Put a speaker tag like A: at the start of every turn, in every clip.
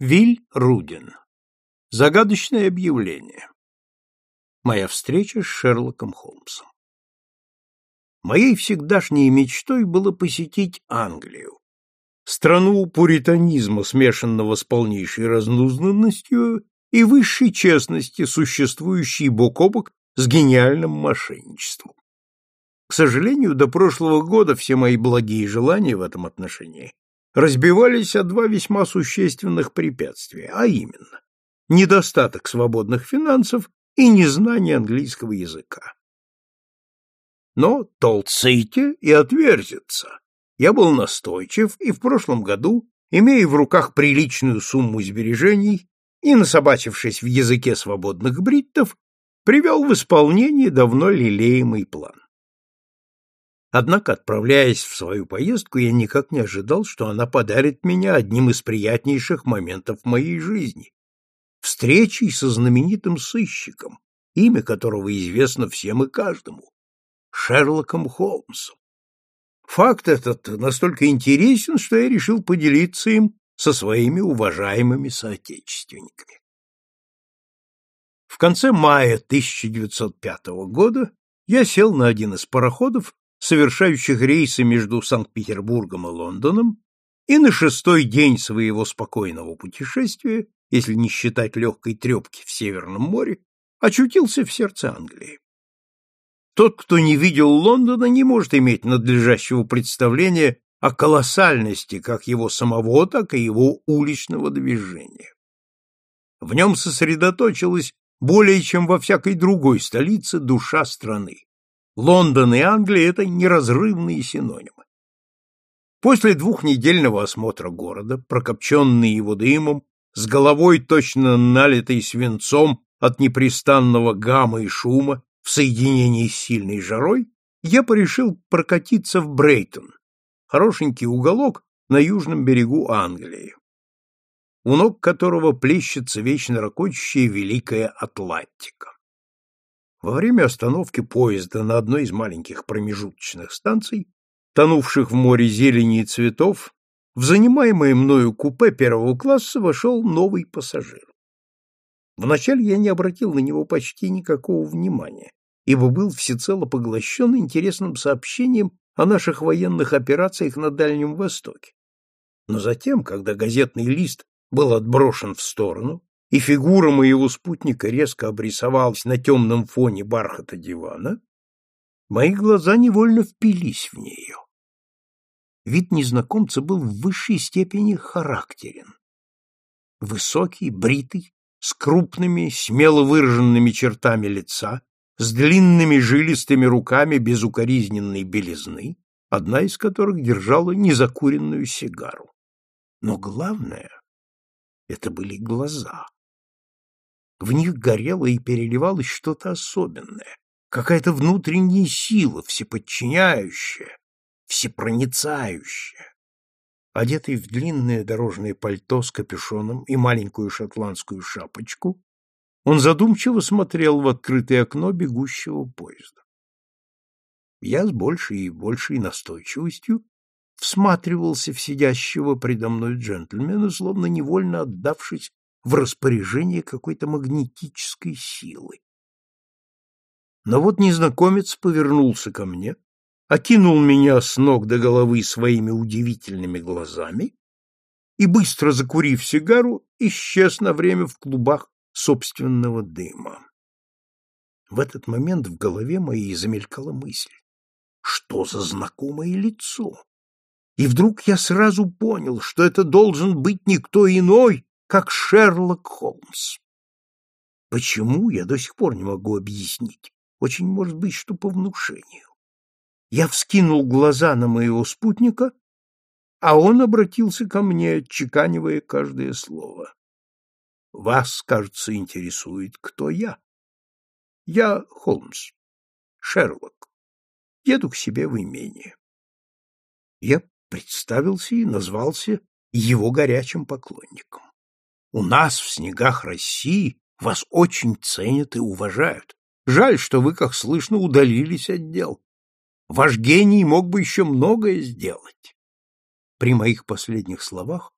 A: Виль Рудин. Загадочное объявление. Моя встреча с Шерлоком Холмсом. Моей всегдашней мечтой было посетить Англию, страну пуританизма, смешанного с полнейшей разнузданностью и высшей честности, существующей бок о бок с гениальным мошенничеством. К сожалению, до прошлого года все мои благие желания в этом отношении разбивались о два весьма существенных препятствия, а именно недостаток свободных финансов и незнание английского языка. Но толците и отверзится. Я был настойчив и в прошлом году, имея в руках приличную сумму сбережений и насобачившись в языке свободных бриттов, привел в исполнение давно лелеемый план. Однако, отправляясь в свою поездку, я никак не ожидал, что она подарит меня одним из приятнейших моментов моей жизни — встречей со знаменитым сыщиком, имя которого известно всем и каждому — Шерлоком Холмсом. Факт этот настолько интересен, что я решил поделиться им со своими уважаемыми соотечественниками. В конце мая 1905 года я сел на один из пароходов, совершающих рейсы между Санкт-Петербургом и Лондоном, и на шестой день своего спокойного путешествия, если не считать легкой трепки в Северном море, очутился в сердце Англии. Тот, кто не видел Лондона, не может иметь надлежащего представления о колоссальности как его самого, так и его уличного движения. В нем сосредоточилась более чем во всякой другой столице душа страны. Лондон и Англия — это неразрывные синонимы. После двухнедельного осмотра города, прокопченный его дымом, с головой точно налитой свинцом от непрестанного гамма и шума в соединении с сильной жарой, я порешил прокатиться в Брейтон, хорошенький уголок на южном берегу Англии, у ног которого плещется вечно ракочущая Великая Атлантика. Во время остановки поезда на одной из маленьких промежуточных станций, тонувших в море зелени и цветов, в занимаемое мною купе первого класса вошел новый пассажир. Вначале я не обратил на него почти никакого внимания, ибо был всецело поглощен интересным сообщением о наших военных операциях на Дальнем Востоке. Но затем, когда газетный лист был отброшен в сторону, и фигура моего спутника резко обрисовалась на темном фоне бархата дивана, мои глаза невольно впились в нее. Вид незнакомца был в высшей степени характерен. Высокий, бритый, с крупными, смело выраженными чертами лица, с длинными жилистыми руками безукоризненной белизны, одна из которых держала незакуренную сигару. Но главное — это были глаза. В них горело и переливалось что-то особенное, какая-то внутренняя сила, всеподчиняющая, всепроницающая. Одетый в длинное дорожное пальто с капюшоном и маленькую шотландскую шапочку, он задумчиво смотрел в открытое окно бегущего поезда. Я с большей и большей настойчивостью всматривался в сидящего предо мной джентльмена, словно невольно отдавшись в распоряжение какой-то магнетической силы. Но вот незнакомец повернулся ко мне, окинул меня с ног до головы своими удивительными глазами и, быстро закурив сигару, исчез на время в клубах собственного дыма. В этот момент в голове моей замелькала мысль. Что за знакомое лицо? И вдруг я сразу понял, что это должен быть никто иной, как Шерлок Холмс. Почему, я до сих пор не могу объяснить. Очень может быть, что по внушению. Я вскинул глаза на моего спутника, а он обратился ко мне, отчеканивая каждое слово. Вас, кажется, интересует, кто я. Я Холмс, Шерлок. Еду к себе в имение. Я представился и назвался его горячим поклонником. У нас в снегах России вас очень ценят и уважают. Жаль, что вы, как слышно, удалились от дел. Ваш гений мог бы еще многое сделать. При моих последних словах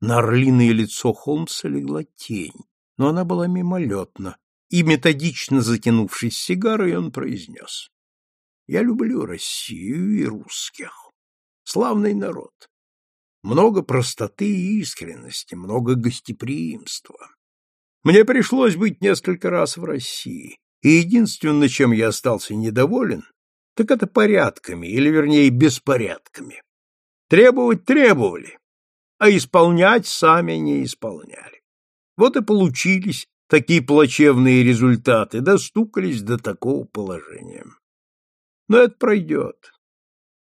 A: На орлиное лицо Холмса легла тень, но она была мимолетна, и, методично затянувшись сигарой, он произнес. «Я люблю Россию и русских. Славный народ. Много простоты и искренности, много гостеприимства. Мне пришлось быть несколько раз в России, и единственное, чем я остался недоволен, так это порядками, или, вернее, беспорядками. Требовать требовали, а исполнять сами не исполняли. Вот и получились такие плачевные результаты, достукались до такого положения. Но это пройдет.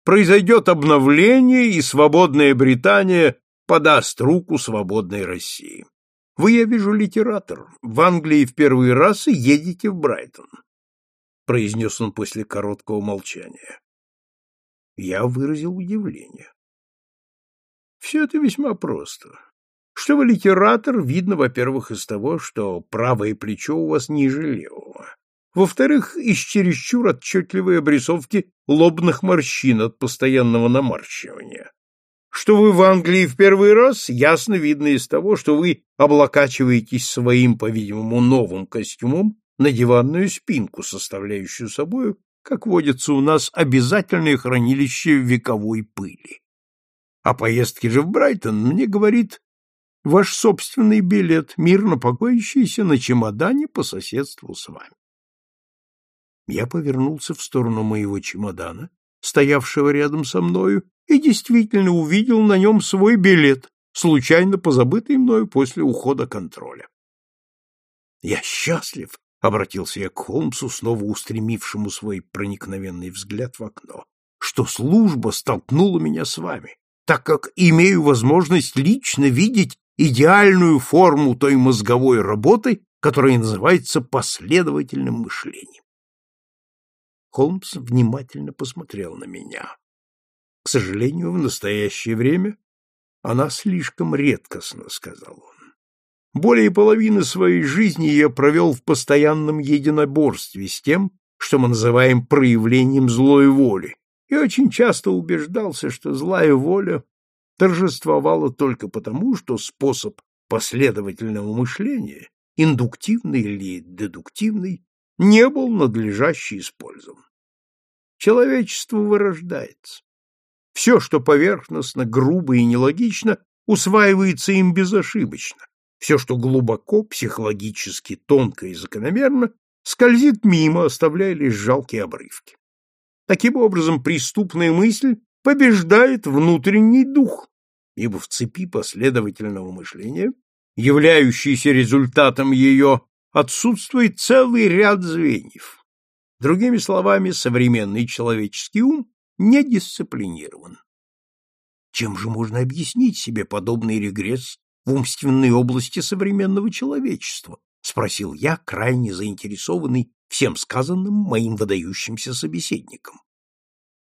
A: Произойдет обновление, и свободная Британия подаст руку свободной России. Вы, я вижу, литератор. В Англии в первый раз и едете в Брайтон, — произнес он после короткого молчания. Я выразил удивление. Все это весьма просто. Что вы литератор, видно, во-первых, из того, что правое плечо у вас ниже левого. Во-вторых, из чересчур отчетливой обрисовки лобных морщин от постоянного наморщивания. Что вы в Англии в первый раз, ясно видно из того, что вы облокачиваетесь своим, по-видимому, новым костюмом на диванную спинку, составляющую собою, как водится у нас, обязательное хранилище вековой пыли. О поездке же в Брайтон мне говорит ваш собственный билет, мирно покоящийся на чемодане по соседству с вами. Я повернулся в сторону моего чемодана, стоявшего рядом со мною, и действительно увидел на нем свой билет, случайно позабытый мною после ухода контроля. «Я счастлив», — обратился я к Холмсу, снова устремившему свой проникновенный взгляд в окно, «что служба столкнула меня с вами, так как имею возможность лично видеть идеальную форму той мозговой работы, которая называется последовательным мышлением. Холмс внимательно посмотрел на меня. К сожалению, в настоящее время она слишком редкостна, сказал он. Более половины своей жизни я провел в постоянном единоборстве с тем, что мы называем проявлением злой воли, и очень часто убеждался, что злая воля торжествовала только потому, что способ последовательного мышления, индуктивный или дедуктивный, не был надлежаще использован. Человечество вырождается. Все, что поверхностно, грубо и нелогично, усваивается им безошибочно. Все, что глубоко, психологически, тонко и закономерно, скользит мимо, оставляя лишь жалкие обрывки. Таким образом, преступная мысль побеждает внутренний дух, ибо в цепи последовательного мышления, являющейся результатом ее отсутствует целый ряд звеньев. Другими словами, современный человеческий ум не дисциплинирован. Чем же можно объяснить себе подобный регресс в умственной области современного человечества? спросил я, крайне заинтересованный всем сказанным моим выдающимся собеседником.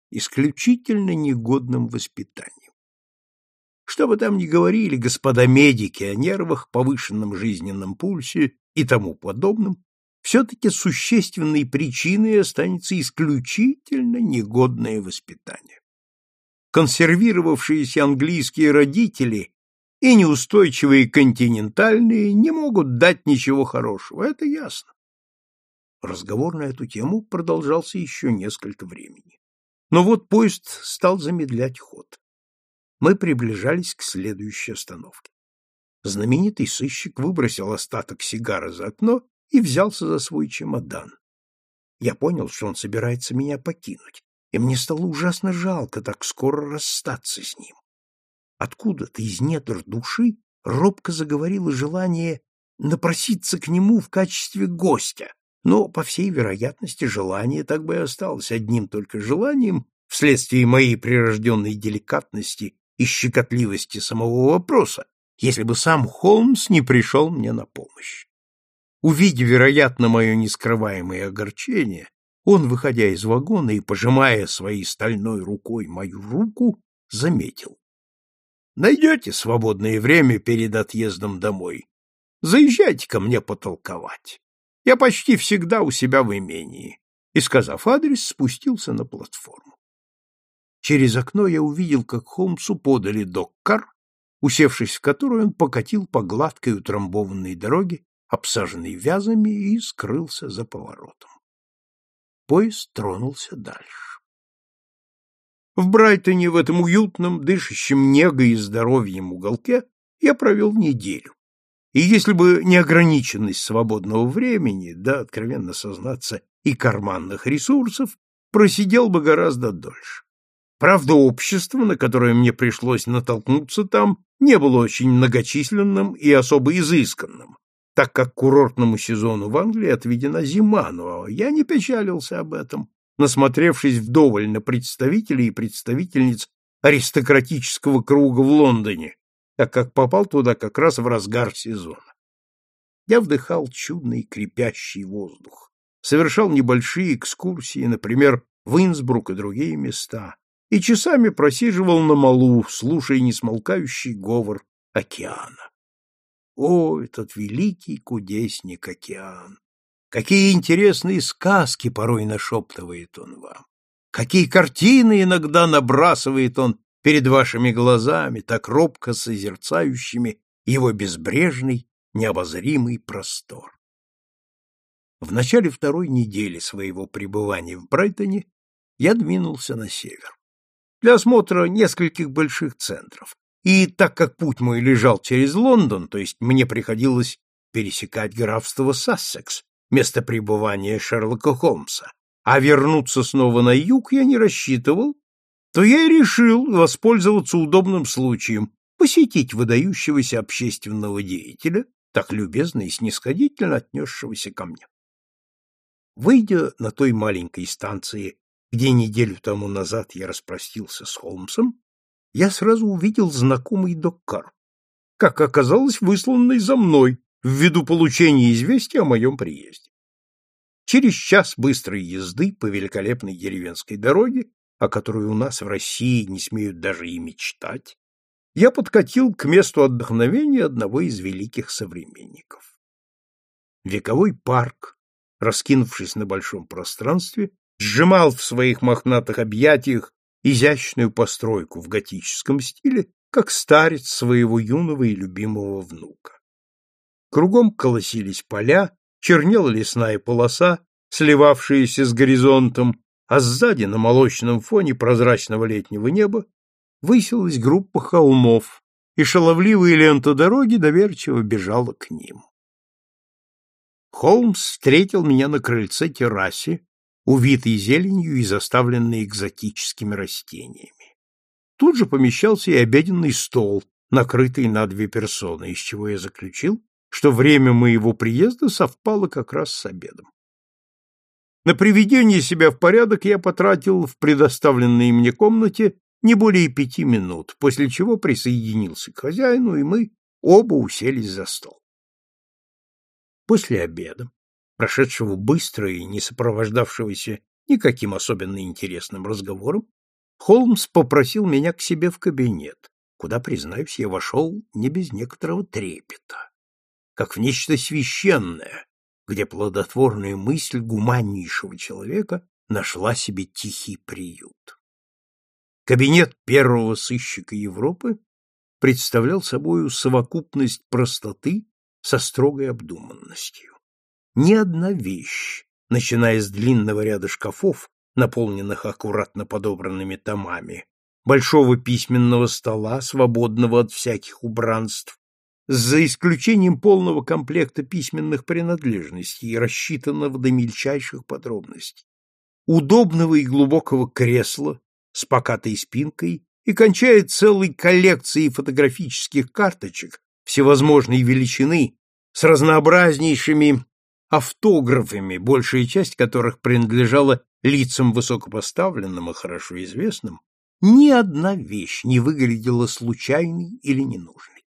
A: Исключительно негодным воспитанием. Что бы там ни говорили господа медики о нервах, повышенном жизненном пульсе и тому подобном, все-таки существенной причиной останется исключительно негодное воспитание. Консервировавшиеся английские родители и неустойчивые континентальные не могут дать ничего хорошего, это ясно. Разговор на эту тему продолжался еще несколько времени. Но вот поезд стал замедлять ход мы приближались к следующей остановке. Знаменитый сыщик выбросил остаток сигары за окно и взялся за свой чемодан. Я понял, что он собирается меня покинуть, и мне стало ужасно жалко так скоро расстаться с ним. Откуда-то из недр души робко заговорило желание напроситься к нему в качестве гостя, но, по всей вероятности, желание так бы и осталось одним только желанием вследствие моей прирожденной деликатности и щекотливости самого вопроса, если бы сам Холмс не пришел мне на помощь. Увидя, вероятно, мое нескрываемое огорчение, он, выходя из вагона и пожимая своей стальной рукой мою руку, заметил. «Найдете свободное время перед отъездом домой? Заезжайте ко мне потолковать. Я почти всегда у себя в имении». И, сказав адрес, спустился на платформу. Через окно я увидел, как Холмсу подали доккар, усевшись в которую он покатил по гладкой утрамбованной дороге, обсаженной вязами, и скрылся за поворотом. Поезд тронулся дальше. В Брайтоне, в этом уютном, дышащем негой и здоровьем уголке, я провел неделю. И если бы не ограниченность свободного времени, да, откровенно сознаться, и карманных ресурсов, просидел бы гораздо дольше. Правда, общество, на которое мне пришлось натолкнуться там, не было очень многочисленным и особо изысканным, так как курортному сезону в Англии отведена зима, но я не печалился об этом, насмотревшись вдоволь на представителей и представительниц аристократического круга в Лондоне, так как попал туда как раз в разгар сезона. Я вдыхал чудный крепящий воздух, совершал небольшие экскурсии, например, в Инсбрук и другие места, и часами просиживал на малу, слушая несмолкающий говор океана. О, этот великий кудесник океан! Какие интересные сказки порой нашептывает он вам! Какие картины иногда набрасывает он перед вашими глазами, так робко созерцающими его безбрежный, необозримый простор. В начале второй недели своего пребывания в Брайтоне я двинулся на север для осмотра нескольких больших центров. И так как путь мой лежал через Лондон, то есть мне приходилось пересекать графство Сассекс, место пребывания Шерлока Холмса, а вернуться снова на юг я не рассчитывал, то я и решил воспользоваться удобным случаем посетить выдающегося общественного деятеля, так любезно и снисходительно отнесшегося ко мне. Выйдя на той маленькой станции где неделю тому назад я распростился с Холмсом, я сразу увидел знакомый доккар, как оказалось, высланный за мной ввиду получения известия о моем приезде. Через час быстрой езды по великолепной деревенской дороге, о которой у нас в России не смеют даже и мечтать, я подкатил к месту отдохновения одного из великих современников. Вековой парк, раскинувшись на большом пространстве, сжимал в своих мохнатых объятиях изящную постройку в готическом стиле, как старец своего юного и любимого внука. Кругом колосились поля, чернела лесная полоса, сливавшаяся с горизонтом, а сзади, на молочном фоне прозрачного летнего неба, высилась группа холмов, и шаловливая лента дороги доверчиво бежала к ним. Холмс встретил меня на крыльце террасе, увитый зеленью и заставленный экзотическими растениями. Тут же помещался и обеденный стол, накрытый на две персоны, из чего я заключил, что время моего приезда совпало как раз с обедом. На приведение себя в порядок я потратил в предоставленной мне комнате не более пяти минут, после чего присоединился к хозяину, и мы оба уселись за стол. После обеда прошедшего быстро и не сопровождавшегося никаким особенно интересным разговором, Холмс попросил меня к себе в кабинет, куда, признаюсь, я вошел не без некоторого трепета, как в нечто священное, где плодотворная мысль гуманнейшего человека нашла себе тихий приют. Кабинет первого сыщика Европы представлял собою совокупность простоты со строгой обдуманностью. Ни одна вещь, начиная с длинного ряда шкафов, наполненных аккуратно подобранными томами, большого письменного стола, свободного от всяких убранств, за исключением полного комплекта письменных принадлежностей, рассчитанного до мельчайших подробностей, удобного и глубокого кресла с покатой спинкой и кончая целой коллекцией фотографических карточек всевозможной величины с разнообразнейшими автографами, большая часть которых принадлежала лицам высокопоставленным и хорошо известным, ни одна вещь не выглядела случайной или ненужной.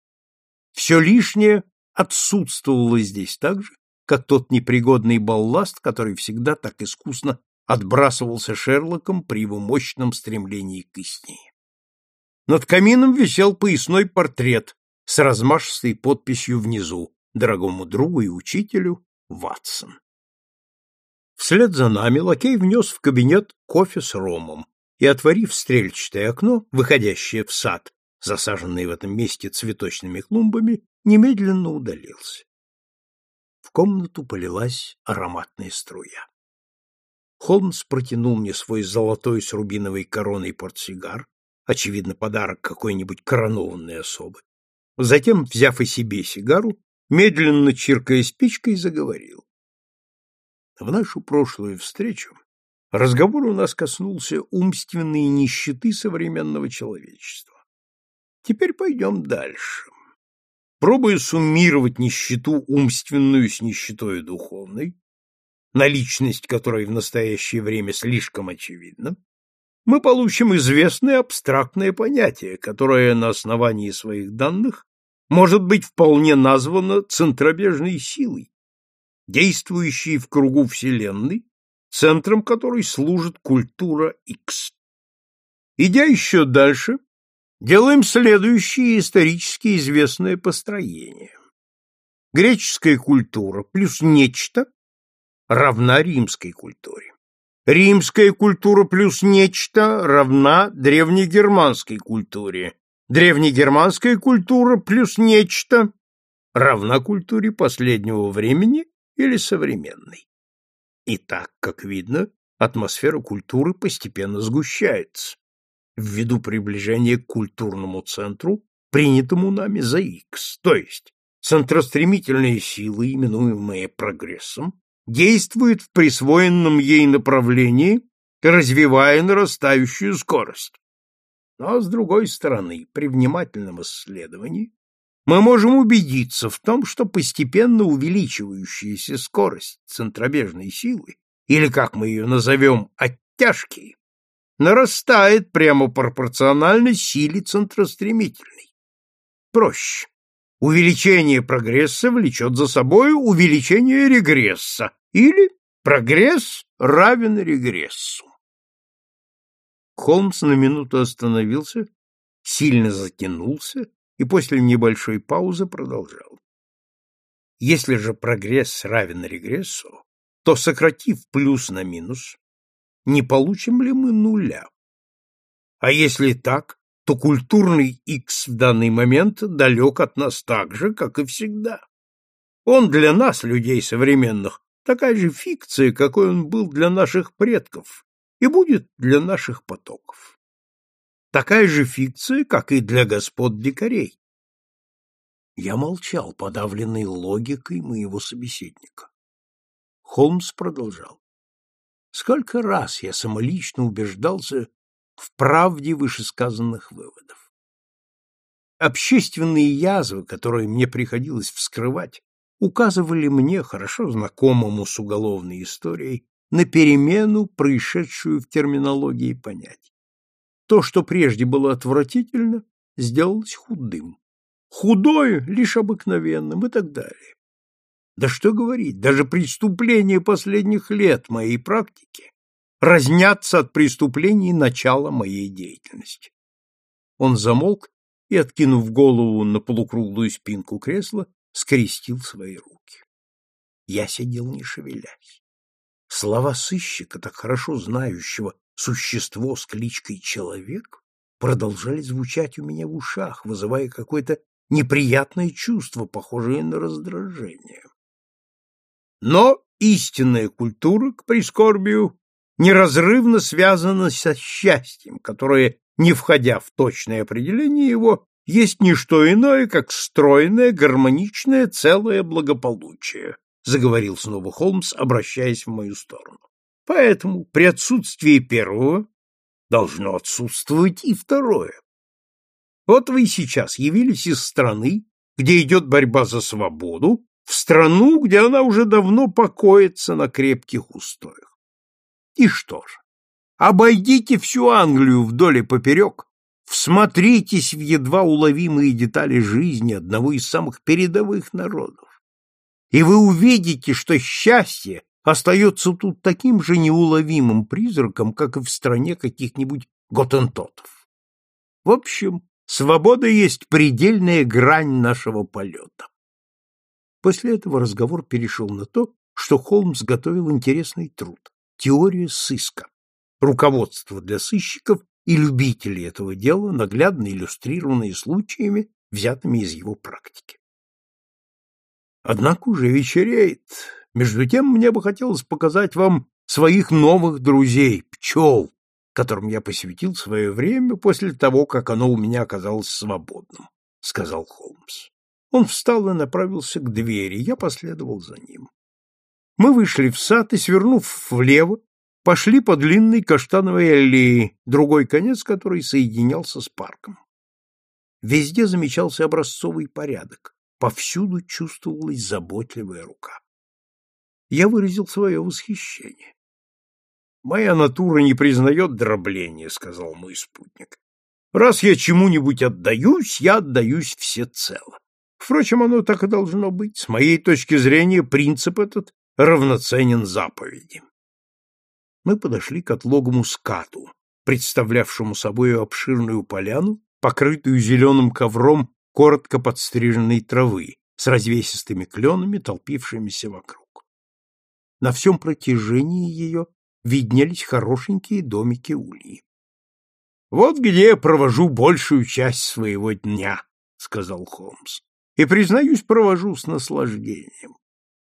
A: Все лишнее отсутствовало здесь так же, как тот непригодный балласт, который всегда так искусно отбрасывался Шерлоком при его мощном стремлении к истине. Над камином висел поясной портрет с размашистой подписью внизу «Дорогому другу и учителю Ватсон. Вслед за нами лакей внес в кабинет кофе с ромом и, отворив стрельчатое окно, выходящее в сад, засаженный в этом месте цветочными клумбами, немедленно удалился. В комнату полилась ароматная струя. Холмс протянул мне свой золотой с рубиновой короной портсигар, очевидно, подарок какой-нибудь коронованной особы. Затем, взяв и себе сигару, медленно чиркая спичкой, заговорил. В нашу прошлую встречу разговор у нас коснулся умственной нищеты современного человечества. Теперь пойдем дальше. Пробуя суммировать нищету умственную с нищетой духовной, наличность которой в настоящее время слишком очевидна, мы получим известное абстрактное понятие, которое на основании своих данных может быть вполне названо центробежной силой, действующей в кругу Вселенной, центром которой служит культура X. Идя еще дальше, делаем следующее исторически известное построение. Греческая культура плюс нечто равна римской культуре. Римская культура плюс нечто равна древнегерманской культуре. Древнегерманская культура плюс нечто равна культуре последнего времени или современной. И так, как видно, атмосфера культуры постепенно сгущается ввиду приближения к культурному центру, принятому нами за X, то есть центростремительная сила, именуемая прогрессом, действует в присвоенном ей направлении, развивая нарастающую скорость. Но, с другой стороны, при внимательном исследовании мы можем убедиться в том, что постепенно увеличивающаяся скорость центробежной силы, или, как мы ее назовем, оттяжки, нарастает прямо пропорционально силе центростремительной. Проще. Увеличение прогресса влечет за собой увеличение регресса, или прогресс равен регрессу. Холмс на минуту остановился, сильно затянулся и после небольшой паузы продолжал. Если же прогресс равен регрессу, то, сократив плюс на минус, не получим ли мы нуля? А если так, то культурный X в данный момент далек от нас так же, как и всегда. Он для нас, людей современных, такая же фикция, какой он был для наших предков и будет для наших потоков. Такая же фикция, как и для господ дикарей. Я молчал, подавленный логикой моего собеседника. Холмс продолжал. Сколько раз я самолично убеждался, в правде вышесказанных выводов. Общественные язвы, которые мне приходилось вскрывать, указывали мне, хорошо знакомому с уголовной историей, на перемену, происшедшую в терминологии понятий. То, что прежде было отвратительно, сделалось худым. Худое — лишь обыкновенным и так далее. Да что говорить, даже преступления последних лет моей практики разнятся от преступлений начала моей деятельности. Он замолк и, откинув голову на полукруглую спинку кресла, скрестил свои руки. Я сидел не шевелясь. Слова сыщика, так хорошо знающего существо с кличкой Человек, продолжали звучать у меня в ушах, вызывая какое-то неприятное чувство, похожее на раздражение. Но истинная культура, к прискорбию, неразрывно связано со счастьем, которое, не входя в точное определение его, есть не что иное, как стройное, гармоничное, целое благополучие, заговорил снова Холмс, обращаясь в мою сторону. Поэтому при отсутствии первого должно отсутствовать и второе. Вот вы сейчас явились из страны, где идет борьба за свободу, в страну, где она уже давно покоится на крепких устоях. И что ж, обойдите всю Англию вдоль и поперек, всмотритесь в едва уловимые детали жизни одного из самых передовых народов, и вы увидите, что счастье остается тут таким же неуловимым призраком, как и в стране каких-нибудь готентотов. В общем, свобода есть предельная грань нашего полета. После этого разговор перешел на то, что Холмс готовил интересный труд Теория сыска. Руководство для сыщиков и любители этого дела, наглядно иллюстрированные случаями, взятыми из его практики. Однако уже вечереет. Между тем мне бы хотелось показать вам своих новых друзей, пчел, которым я посвятил свое время после того, как оно у меня оказалось свободным, — сказал Холмс. Он встал и направился к двери, я последовал за ним. Мы вышли в сад и, свернув влево, пошли по длинной каштановой аллее, другой конец которой соединялся с парком. Везде замечался образцовый порядок, повсюду чувствовалась заботливая рука. Я выразил свое восхищение. «Моя натура не признает дробления», — сказал мой спутник. «Раз я чему-нибудь отдаюсь, я отдаюсь всецело. Впрочем, оно так и должно быть. С моей точки зрения, принцип этот равноценен заповеди. Мы подошли к отлогому скату, представлявшему собой обширную поляну, покрытую зеленым ковром коротко подстриженной травы с развесистыми кленами, толпившимися вокруг. На всем протяжении ее виднелись хорошенькие домики ульи. — Вот где провожу большую часть своего дня, — сказал Холмс, — и, признаюсь, провожу с наслаждением.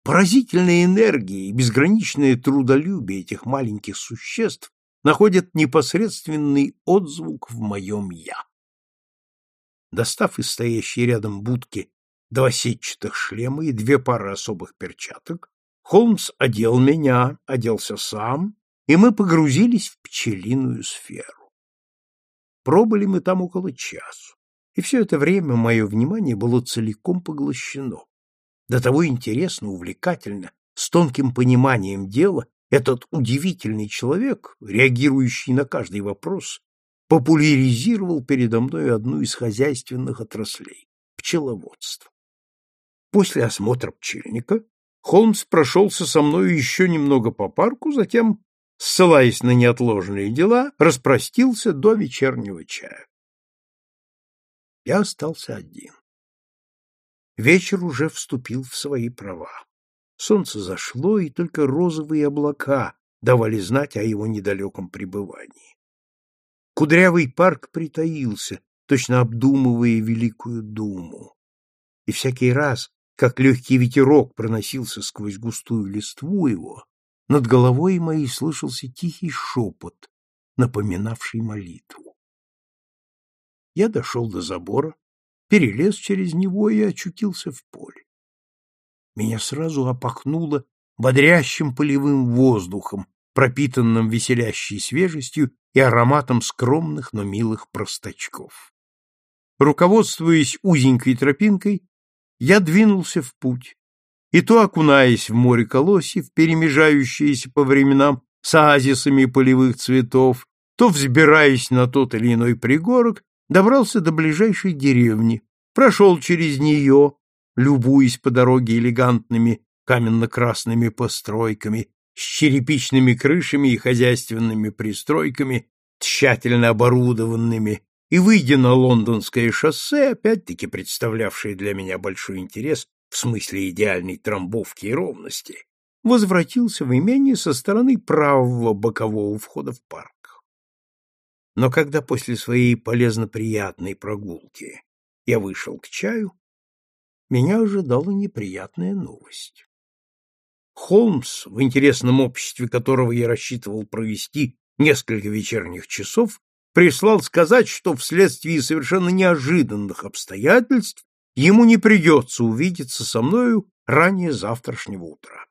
A: Поразительная энергия и безграничное трудолюбие этих маленьких существ находят непосредственный отзвук в моем «я». Достав из стоящей рядом будки два сетчатых шлема и две пары особых перчаток, Холмс одел меня, оделся сам, и мы погрузились в пчелиную сферу. Пробыли мы там около часу, и все это время мое внимание было целиком поглощено до того интересно, увлекательно, с тонким пониманием дела, этот удивительный человек, реагирующий на каждый вопрос, популяризировал передо мной одну из хозяйственных отраслей – пчеловодство. После осмотра пчельника Холмс прошелся со мною еще немного по парку, затем, ссылаясь на неотложные дела, распростился до вечернего чая. Я остался один. Вечер уже вступил в свои права. Солнце зашло, и только розовые облака давали знать о его недалеком пребывании. Кудрявый парк притаился, точно обдумывая великую думу. И всякий раз, как легкий ветерок проносился сквозь густую листву его, над головой моей слышался тихий шепот, напоминавший молитву. Я дошел до забора, перелез через него и очутился в поле. Меня сразу опахнуло бодрящим полевым воздухом, пропитанным веселящей свежестью и ароматом скромных, но милых простачков. Руководствуясь узенькой тропинкой, я двинулся в путь, и то окунаясь в море колосьев, перемежающиеся по временам с оазисами полевых цветов, то взбираясь на тот или иной пригорок добрался до ближайшей деревни, прошел через нее, любуясь по дороге элегантными каменно-красными постройками, с черепичными крышами и хозяйственными пристройками, тщательно оборудованными, и, выйдя на лондонское шоссе, опять-таки представлявшее для меня большой интерес в смысле идеальной трамбовки и ровности, возвратился в имение со стороны правого бокового входа в парк. Но когда после своей полезно-приятной прогулки я вышел к чаю, меня ожидала неприятная новость. Холмс, в интересном обществе которого я рассчитывал провести несколько вечерних часов, прислал сказать, что вследствие совершенно неожиданных обстоятельств ему не придется увидеться со мною ранее завтрашнего утра.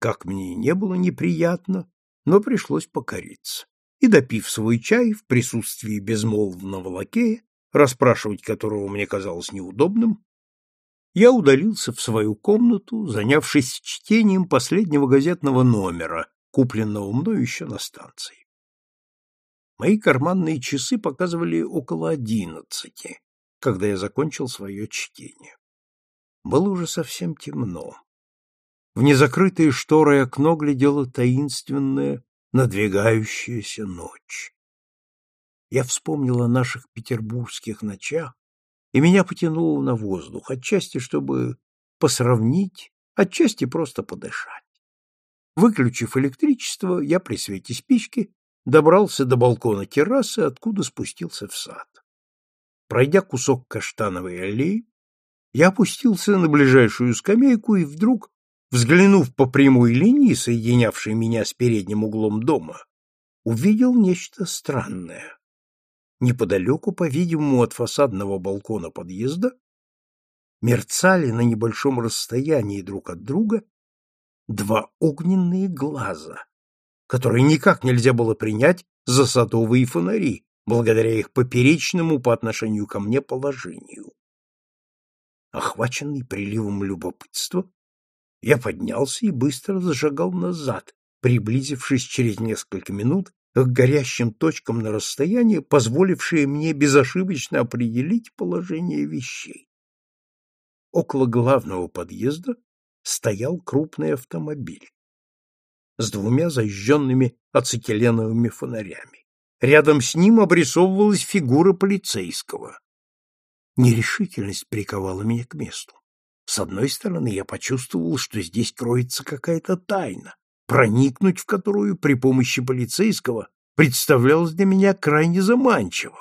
A: Как мне не было неприятно, но пришлось покориться и, допив свой чай в присутствии безмолвного лакея, расспрашивать которого мне казалось неудобным, я удалился в свою комнату, занявшись чтением последнего газетного номера, купленного мною еще на станции. Мои карманные часы показывали около одиннадцати, когда я закончил свое чтение. Было уже совсем темно. В незакрытые шторы окно глядело таинственное надвигающаяся ночь. Я вспомнил о наших петербургских ночах, и меня потянуло на воздух, отчасти чтобы посравнить, отчасти просто подышать. Выключив электричество, я при свете спички добрался до балкона террасы, откуда спустился в сад. Пройдя кусок каштановой аллеи, я опустился на ближайшую скамейку и вдруг, взглянув по прямой линии, соединявшей меня с передним углом дома, увидел нечто странное. Неподалеку, по-видимому, от фасадного балкона подъезда, мерцали на небольшом расстоянии друг от друга два огненные глаза, которые никак нельзя было принять за садовые фонари, благодаря их поперечному по отношению ко мне положению. Охваченный приливом любопытства, я поднялся и быстро зашагал назад, приблизившись через несколько минут к горящим точкам на расстоянии, позволившее мне безошибочно определить положение вещей. Около главного подъезда стоял крупный автомобиль с двумя зажженными ацетиленовыми фонарями. Рядом с ним обрисовывалась фигура полицейского. Нерешительность приковала меня к месту. С одной стороны, я почувствовал, что здесь кроется какая-то тайна, проникнуть в которую при помощи полицейского представлялось для меня крайне заманчивым.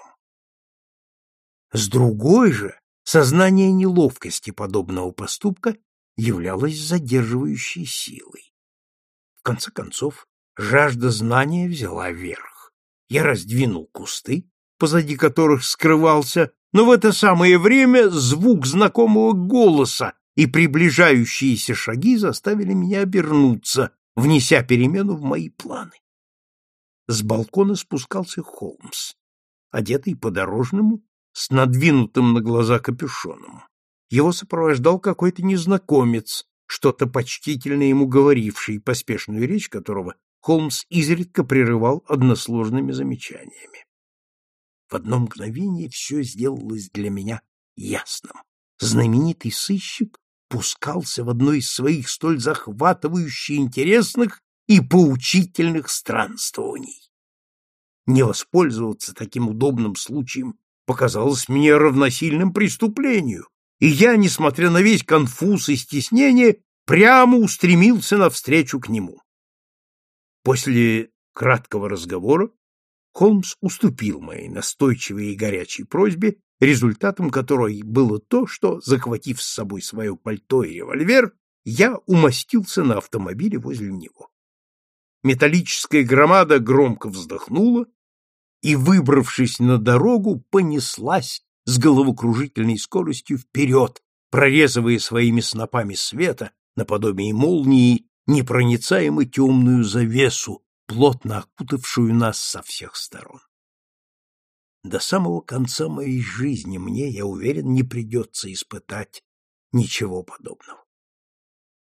A: С другой же, сознание неловкости подобного поступка являлось задерживающей силой. В конце концов, жажда знания взяла верх. Я раздвинул кусты, позади которых скрывался, но в это самое время звук знакомого голоса и приближающиеся шаги заставили меня обернуться, внеся перемену в мои планы. С балкона спускался Холмс, одетый по-дорожному, с надвинутым на глаза капюшоном. Его сопровождал какой-то незнакомец, что-то почтительно ему говоривший, поспешную речь которого Холмс изредка прерывал односложными замечаниями. В одно мгновение все сделалось для меня ясным. Знаменитый сыщик пускался в одно из своих столь захватывающе интересных и поучительных странствований. Не воспользоваться таким удобным случаем показалось мне равносильным преступлению, и я, несмотря на весь конфуз и стеснение, прямо устремился навстречу к нему. После краткого разговора Холмс уступил моей настойчивой и горячей просьбе, результатом которой было то, что, захватив с собой свое пальто и револьвер, я умостился на автомобиле возле него. Металлическая громада громко вздохнула и, выбравшись на дорогу, понеслась с головокружительной скоростью вперед, прорезывая своими снопами света, наподобие молнии, непроницаемо темную завесу, плотно окутавшую нас со всех сторон. До самого конца моей жизни мне, я уверен, не придется испытать ничего подобного.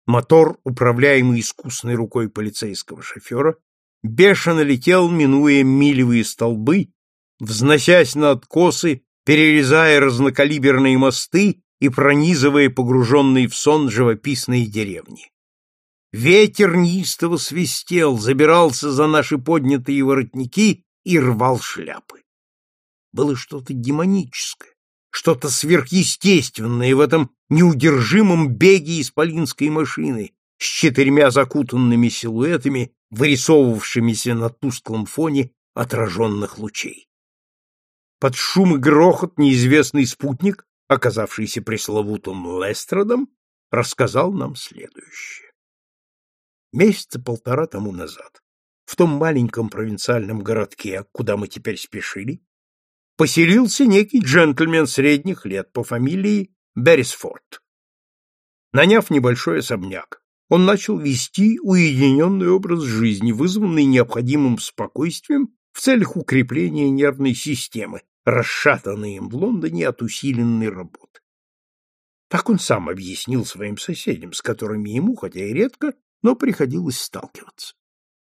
A: Мотор, управляемый искусной рукой полицейского шофера, бешено летел, минуя милевые столбы, взносясь на откосы, перерезая разнокалиберные мосты и пронизывая погруженные в сон живописные деревни. Ветер неистово свистел, забирался за наши поднятые воротники и рвал шляпы. Было что-то демоническое, что-то сверхъестественное в этом неудержимом беге исполинской машины с четырьмя закутанными силуэтами, вырисовывавшимися на тусклом фоне отраженных лучей. Под шум и грохот неизвестный спутник, оказавшийся пресловутым Лестрадом, рассказал нам следующее месяца полтора тому назад, в том маленьком провинциальном городке, куда мы теперь спешили, поселился некий джентльмен средних лет по фамилии Беррисфорд. Наняв небольшой особняк, он начал вести уединенный образ жизни, вызванный необходимым спокойствием в целях укрепления нервной системы, расшатанной им в Лондоне от усиленной работы. Так он сам объяснил своим соседям, с которыми ему, хотя и редко, но приходилось сталкиваться.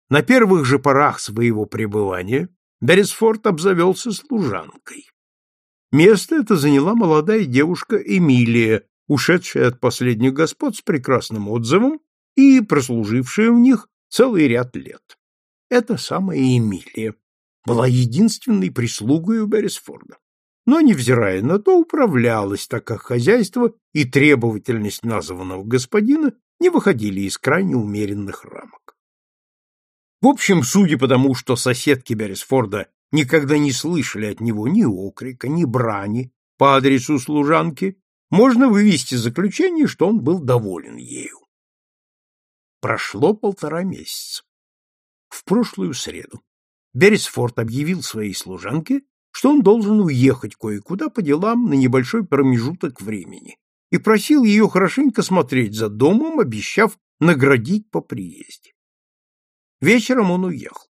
A: На первых же порах своего пребывания Бересфорд обзавелся служанкой. Место это заняла молодая девушка Эмилия, ушедшая от последних господ с прекрасным отзывом и прослужившая в них целый ряд лет. Эта самая Эмилия была единственной прислугой у Бересфорда, но, невзирая на то, управлялась, так как хозяйство и требовательность названного господина не выходили из крайне умеренных рамок. В общем, судя по тому, что соседки Беррисфорда никогда не слышали от него ни окрика, ни брани по адресу служанки, можно вывести заключение, что он был доволен ею. Прошло полтора месяца. В прошлую среду Беррисфорд объявил своей служанке, что он должен уехать кое-куда по делам на небольшой промежуток времени, и просил ее хорошенько смотреть за домом, обещав наградить по приезде. Вечером он уехал.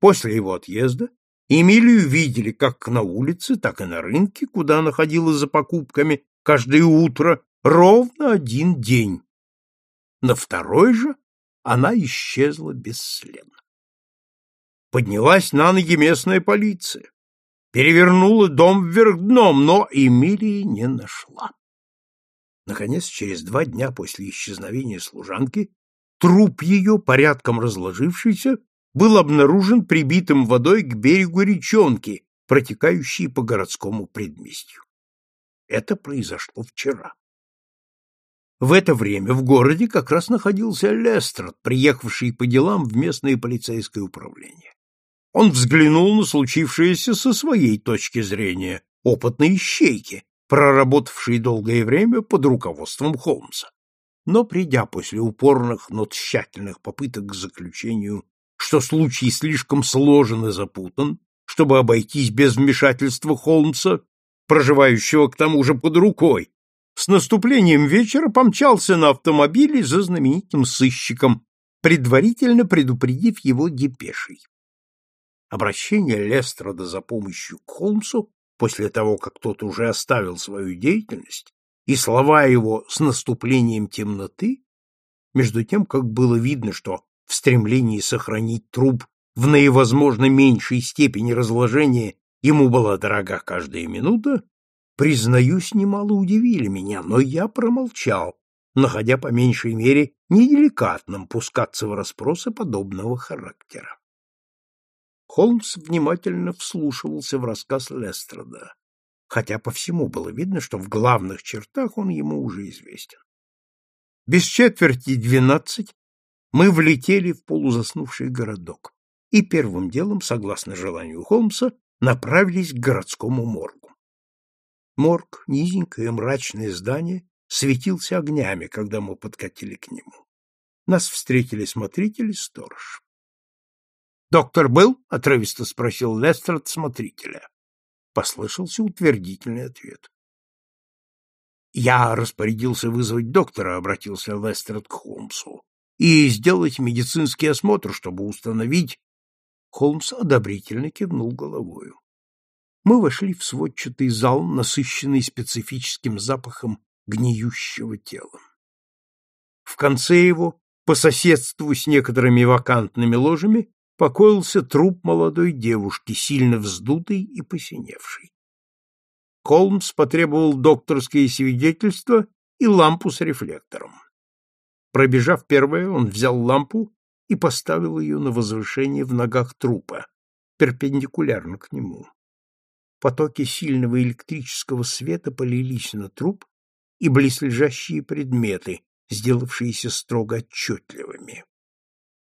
A: После его отъезда Эмилию видели как на улице, так и на рынке, куда она ходила за покупками каждое утро, ровно один день. На второй же она исчезла бесследно. Поднялась на ноги местная полиция, перевернула дом вверх дном, но Эмилии не нашла. Наконец, через два дня после исчезновения служанки, труп ее, порядком разложившийся, был обнаружен прибитым водой к берегу речонки, протекающей по городскому предместью. Это произошло вчера. В это время в городе как раз находился Лестрад, приехавший по делам в местное полицейское управление. Он взглянул на случившееся со своей точки зрения, опытной ищейки, проработавшей долгое время под руководством Холмса. Но придя после упорных, но тщательных попыток к заключению, что случай слишком сложен и запутан, чтобы обойтись без вмешательства Холмса, проживающего к тому же под рукой, с наступлением вечера помчался на автомобиле за знаменитым сыщиком, предварительно предупредив его депешей. Обращение Лестрада за помощью к Холмсу после того, как тот уже оставил свою деятельность, и слова его с наступлением темноты, между тем, как было видно, что в стремлении сохранить труп в наивозможно меньшей степени разложения ему была дорога каждая минута, признаюсь, немало удивили меня, но я промолчал, находя по меньшей мере неделикатным пускаться в расспросы подобного характера. Холмс внимательно вслушивался в рассказ Лестрада, хотя по всему было видно, что в главных чертах он ему уже известен. Без четверти двенадцать мы влетели в полузаснувший городок и первым делом, согласно желанию Холмса, направились к городскому моргу. Морг, низенькое мрачное здание, светился огнями, когда мы подкатили к нему. Нас встретили смотритель и сторож. «Доктор был?» — отрывисто спросил Лестрад смотрителя. Послышался утвердительный ответ. «Я распорядился вызвать доктора», — обратился Лестрад к Холмсу, «и сделать медицинский осмотр, чтобы установить...» Холмс одобрительно кивнул головою. Мы вошли в сводчатый зал, насыщенный специфическим запахом гниющего тела. В конце его, по соседству с некоторыми вакантными ложами, покоился труп молодой девушки, сильно вздутый и посиневший. Холмс потребовал докторское свидетельство и лампу с рефлектором. Пробежав первое, он взял лампу и поставил ее на возвышение в ногах трупа, перпендикулярно к нему. Потоки сильного электрического света полились на труп и близлежащие предметы, сделавшиеся строго отчетливыми.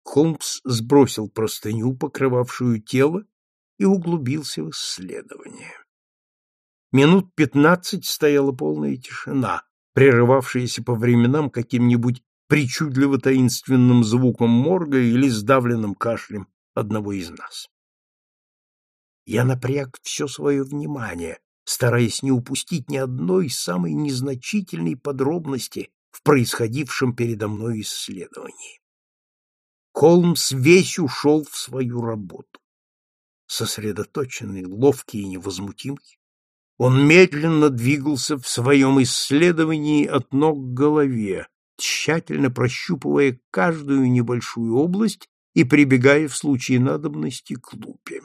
A: Холмс сбросил простыню, покрывавшую тело, и углубился в исследование. Минут пятнадцать стояла полная тишина, прерывавшаяся по временам каким-нибудь причудливо-таинственным звуком морга или сдавленным кашлем одного из нас. Я напряг все свое внимание, стараясь не упустить ни одной самой незначительной подробности в происходившем передо мной исследовании. Холмс весь ушел в свою работу. Сосредоточенный, ловкий и невозмутимый, он медленно двигался в своем исследовании от ног к голове, тщательно прощупывая каждую небольшую область и прибегая в случае надобности к лупе.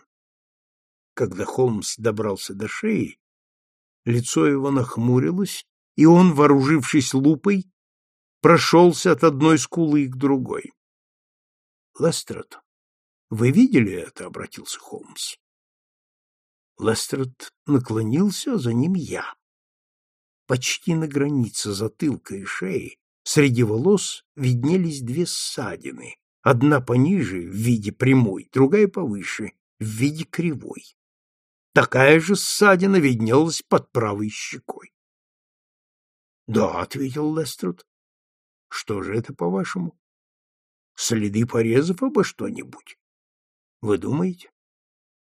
A: Когда Холмс добрался до шеи, лицо его нахмурилось, и он, вооружившись лупой, прошелся от одной скулы к другой. Лестрад, вы видели это? — обратился Холмс. Лестрад наклонился, за ним я. Почти на границе затылка и шеи среди волос виднелись две ссадины, Одна пониже, в виде прямой, другая повыше, в виде кривой. Такая же ссадина виднелась под правой щекой. — Да, — ответил Лестрud. — Что же это, по-вашему? Следы порезов обо что-нибудь? Вы думаете?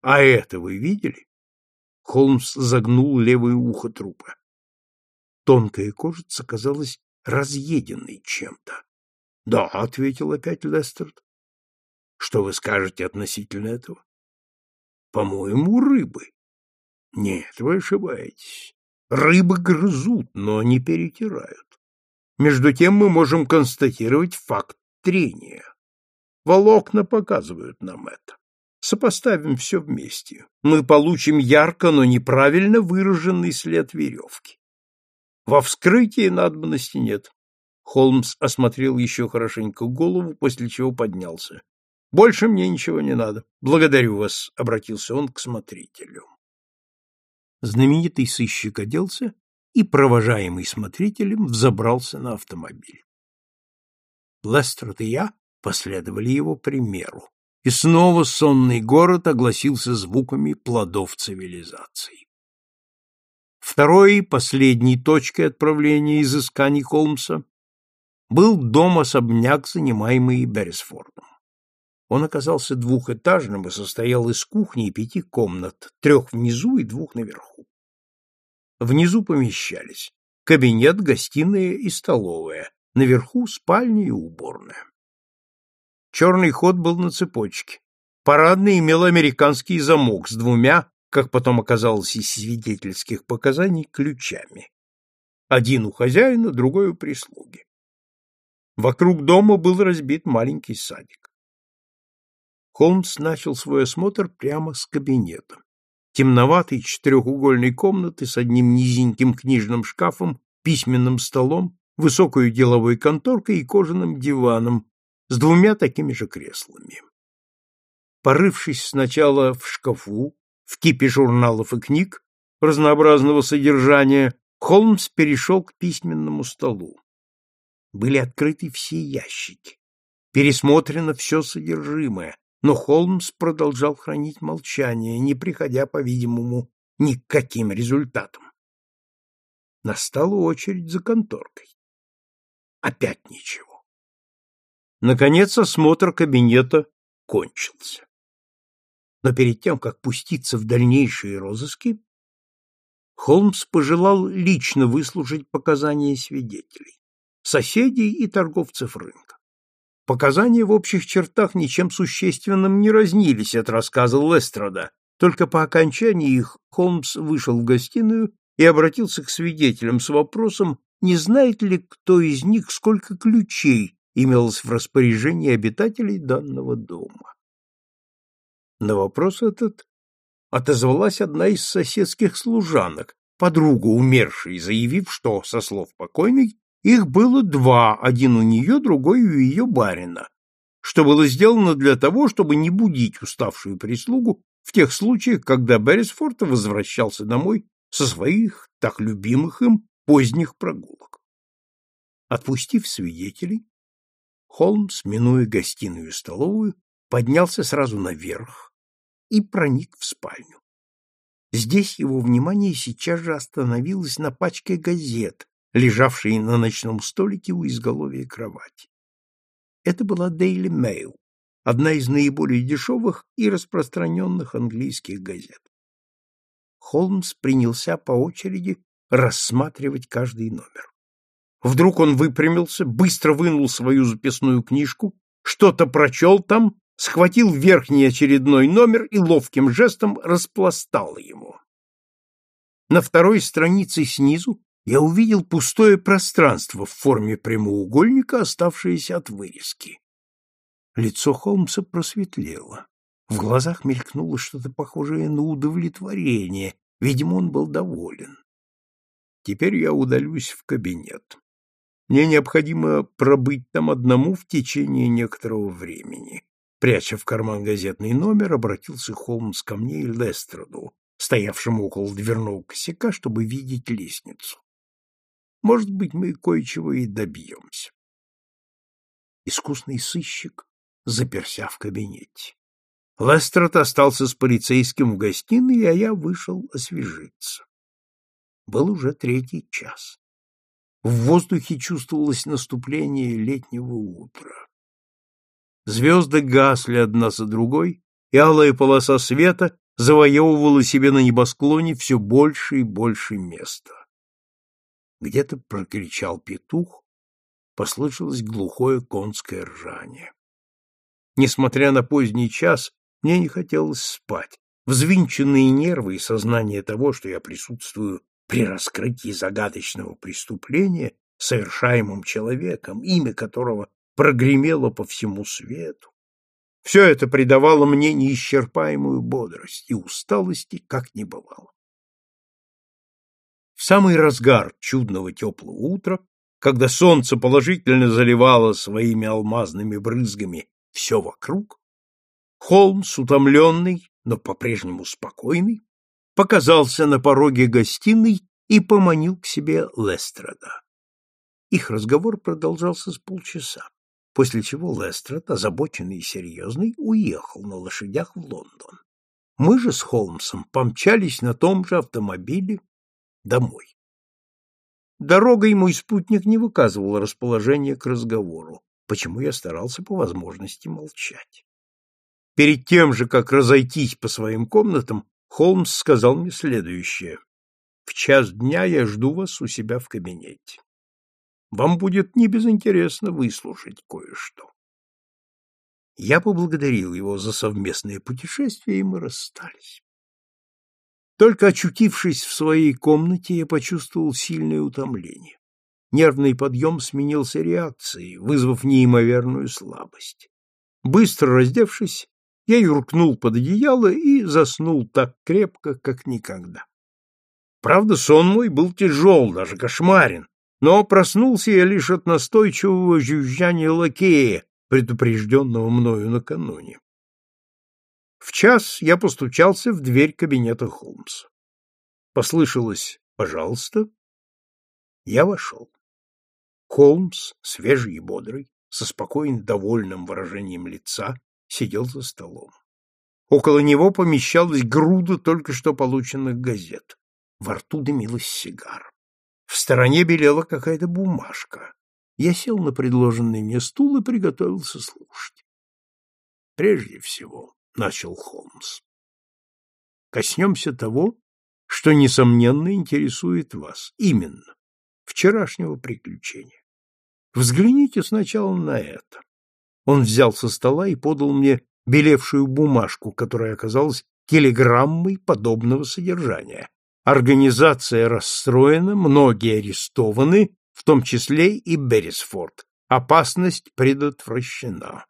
A: А это вы видели? Холмс загнул левое ухо трупа. Тонкая кожица казалась разъеденной чем-то. — Да, — ответил опять Лестерд. — Что вы скажете относительно этого? — По-моему, рыбы. — Нет, вы ошибаетесь. Рыбы грызут, но не перетирают. Между тем мы можем констатировать факт трения. Волокна показывают нам это. Сопоставим все вместе. Мы получим ярко, но неправильно выраженный след веревки. Во вскрытии надобности нет. Холмс осмотрел еще хорошенько голову, после чего поднялся. Больше мне ничего не надо. Благодарю вас, обратился он к смотрителю. Знаменитый сыщик оделся и, провожаемый смотрителем, взобрался на автомобиль. Лестрад и я последовали его примеру и снова сонный город огласился звуками плодов цивилизации. Второй и последней точкой отправления изысканий Холмса был дом-особняк, занимаемый Беррисфордом. Он оказался двухэтажным и состоял из кухни и пяти комнат, трех внизу и двух наверху. Внизу помещались кабинет, гостиная и столовая, наверху спальня и уборная. Черный ход был на цепочке. Парадный имел американский замок с двумя, как потом оказалось из свидетельских показаний, ключами. Один у хозяина, другой у прислуги. Вокруг дома был разбит маленький садик. Холмс начал свой осмотр прямо с кабинета. Темноватой четырехугольной комнаты с одним низеньким книжным шкафом, письменным столом, высокой деловой конторкой и кожаным диваном, с двумя такими же креслами. Порывшись сначала в шкафу, в кипе журналов и книг разнообразного содержания, Холмс перешел к письменному столу. Были открыты все ящики, пересмотрено все содержимое, но Холмс продолжал хранить молчание, не приходя, по-видимому, ни к каким результатам. Настала очередь за конторкой. Опять ничего. Наконец осмотр кабинета кончился. Но перед тем, как пуститься в дальнейшие розыски, Холмс пожелал лично выслушать показания свидетелей, соседей и торговцев рынка. Показания в общих чертах ничем существенным не разнились от рассказа Лестрада, только по окончании их Холмс вышел в гостиную и обратился к свидетелям с вопросом, не знает ли кто из них, сколько ключей имелось в распоряжении обитателей данного дома. На вопрос этот отозвалась одна из соседских служанок, подруга умершей, заявив, что, со слов покойной, их было два, один у нее, другой у ее барина, что было сделано для того, чтобы не будить уставшую прислугу в тех случаях, когда Беррисфорд возвращался домой со своих, так любимых им, поздних прогулок. Отпустив свидетелей, Холмс, минуя гостиную и столовую, поднялся сразу наверх и проник в спальню. Здесь его внимание сейчас же остановилось на пачке газет, лежавшей на ночном столике у изголовья кровати. Это была Daily Mail, одна из наиболее дешевых и распространенных английских газет. Холмс принялся по очереди рассматривать каждый номер. Вдруг он выпрямился, быстро вынул свою записную книжку, что-то прочел там, схватил верхний очередной номер и ловким жестом распластал его. На второй странице снизу я увидел пустое пространство в форме прямоугольника, оставшееся от вырезки. Лицо Холмса просветлело. В глазах мелькнуло что-то похожее на удовлетворение. Видимо, он был доволен. Теперь я удалюсь в кабинет. Мне необходимо пробыть там одному в течение некоторого времени. Пряча в карман газетный номер, обратился Холмс ко мне и Лестраду, стоявшему около дверного косяка, чтобы видеть лестницу. Может быть, мы кое-чего и добьемся. Искусный сыщик заперся в кабинете. Лестрад остался с полицейским в гостиной, а я вышел освежиться. Был уже третий час. В воздухе чувствовалось наступление летнего утра. Звезды гасли одна за другой, и алая полоса света завоевывала себе на небосклоне все больше и больше места. Где-то прокричал петух, послышалось глухое конское ржание. Несмотря на поздний час, мне не хотелось спать. Взвинченные нервы и сознание того, что я присутствую при раскрытии загадочного преступления, совершаемым человеком, имя которого прогремело по всему свету. Все это придавало мне неисчерпаемую бодрость, и усталости как не бывало. В самый разгар чудного теплого утра, когда солнце положительно заливало своими алмазными брызгами все вокруг, Холмс, утомленный, но по-прежнему спокойный, показался на пороге гостиной и поманил к себе Лестрада. Их разговор продолжался с полчаса, после чего Лестрад, озабоченный и серьезный, уехал на лошадях в Лондон. Мы же с Холмсом помчались на том же автомобиле домой. Дорогой мой спутник не выказывал расположения к разговору, почему я старался по возможности молчать. Перед тем же, как разойтись по своим комнатам, Холмс сказал мне следующее. «В час дня я жду вас у себя в кабинете. Вам будет небезынтересно выслушать кое-что». Я поблагодарил его за совместное путешествие, и мы расстались. Только очутившись в своей комнате, я почувствовал сильное утомление. Нервный подъем сменился реакцией, вызвав неимоверную слабость. Быстро раздевшись, я юркнул под одеяло и заснул так крепко, как никогда. Правда, сон мой был тяжел, даже кошмарен, но проснулся я лишь от настойчивого жужжания лакея, предупрежденного мною накануне. В час я постучался в дверь кабинета Холмса. Послышалось «пожалуйста». Я вошел. Холмс, свежий и бодрый, со спокойно довольным выражением лица, сидел за столом. Около него помещалась груда только что полученных газет. Во рту дымилась сигара. В стороне белела какая-то бумажка. Я сел на предложенный мне стул и приготовился слушать. Прежде всего, — начал Холмс. Коснемся того, что, несомненно, интересует вас. Именно. Вчерашнего приключения. Взгляните сначала на это. Он взял со стола и подал мне белевшую бумажку, которая оказалась телеграммой подобного содержания. Организация расстроена, многие арестованы, в том числе и Беррисфорд. Опасность предотвращена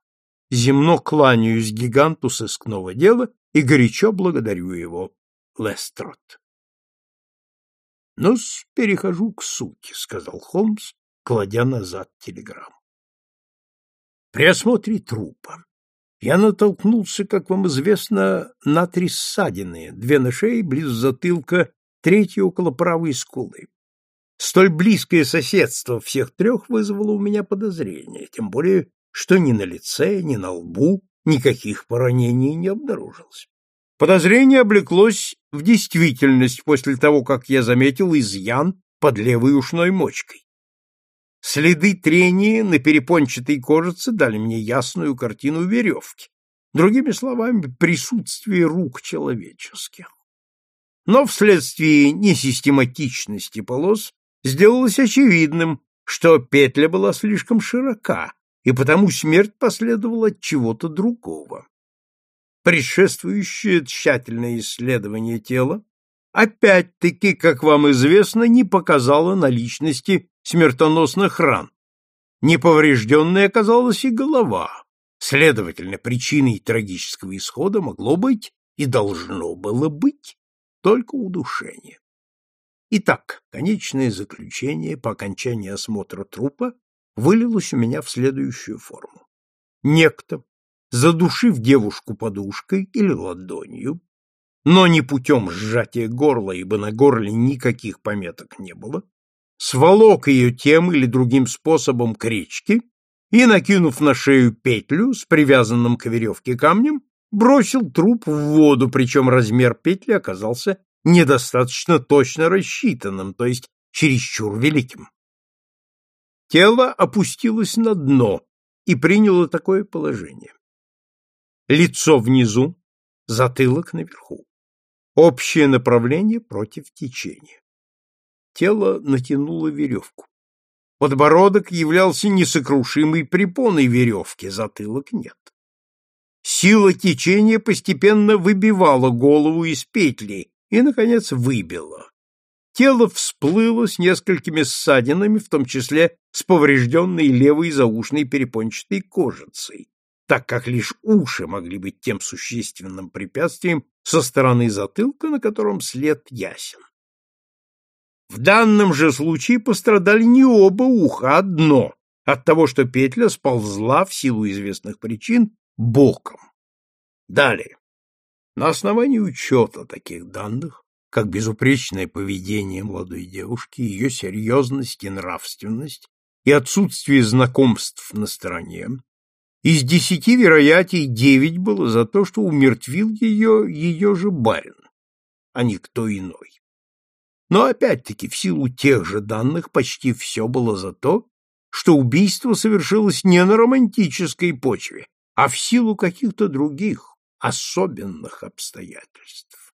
A: земно кланяюсь гиганту сыскного дела и горячо благодарю его. Лестрот. ну перехожу к сути, — сказал Холмс, кладя назад телеграмму. При осмотре трупа я натолкнулся, как вам известно, на три ссадины, две на шее, близ затылка, третья около правой скулы. Столь близкое соседство всех трех вызвало у меня подозрение, тем более, что ни на лице, ни на лбу никаких поранений не обнаружилось. Подозрение облеклось в действительность после того, как я заметил изъян под левой ушной мочкой. Следы трения на перепончатой кожице дали мне ясную картину веревки, другими словами, присутствие рук человеческих. Но вследствие несистематичности полос сделалось очевидным, что петля была слишком широка, и потому смерть последовала от чего-то другого. Предшествующее тщательное исследование тела опять-таки, как вам известно, не показало наличности смертоносных ран. Неповрежденной оказалась и голова. Следовательно, причиной трагического исхода могло быть и должно было быть только удушение. Итак, конечное заключение по окончании осмотра трупа вылилось у меня в следующую форму. Некто, задушив девушку подушкой или ладонью, но не путем сжатия горла, ибо на горле никаких пометок не было, сволок ее тем или другим способом к речке и, накинув на шею петлю с привязанным к веревке камнем, бросил труп в воду, причем размер петли оказался недостаточно точно рассчитанным, то есть чересчур великим. Тело опустилось на дно и приняло такое положение. Лицо внизу, затылок наверху. Общее направление против течения. Тело натянуло веревку. Подбородок являлся несокрушимой препоной веревки, затылок нет. Сила течения постепенно выбивала голову из петли и, наконец, выбила. Тело всплыло с несколькими ссадинами, в том числе с поврежденной левой заушной перепончатой кожицей так как лишь уши могли быть тем существенным препятствием со стороны затылка, на котором след ясен. В данном же случае пострадали не оба уха, а одно, от того, что петля сползла в силу известных причин боком. Далее. На основании учета таких данных, как безупречное поведение молодой девушки, ее серьезность и нравственность и отсутствие знакомств на стороне, из десяти вероятий девять было за то, что умертвил ее ее же барин, а не кто иной. Но опять-таки в силу тех же данных почти все было за то, что убийство совершилось не на романтической почве, а в силу каких-то других, особенных обстоятельств.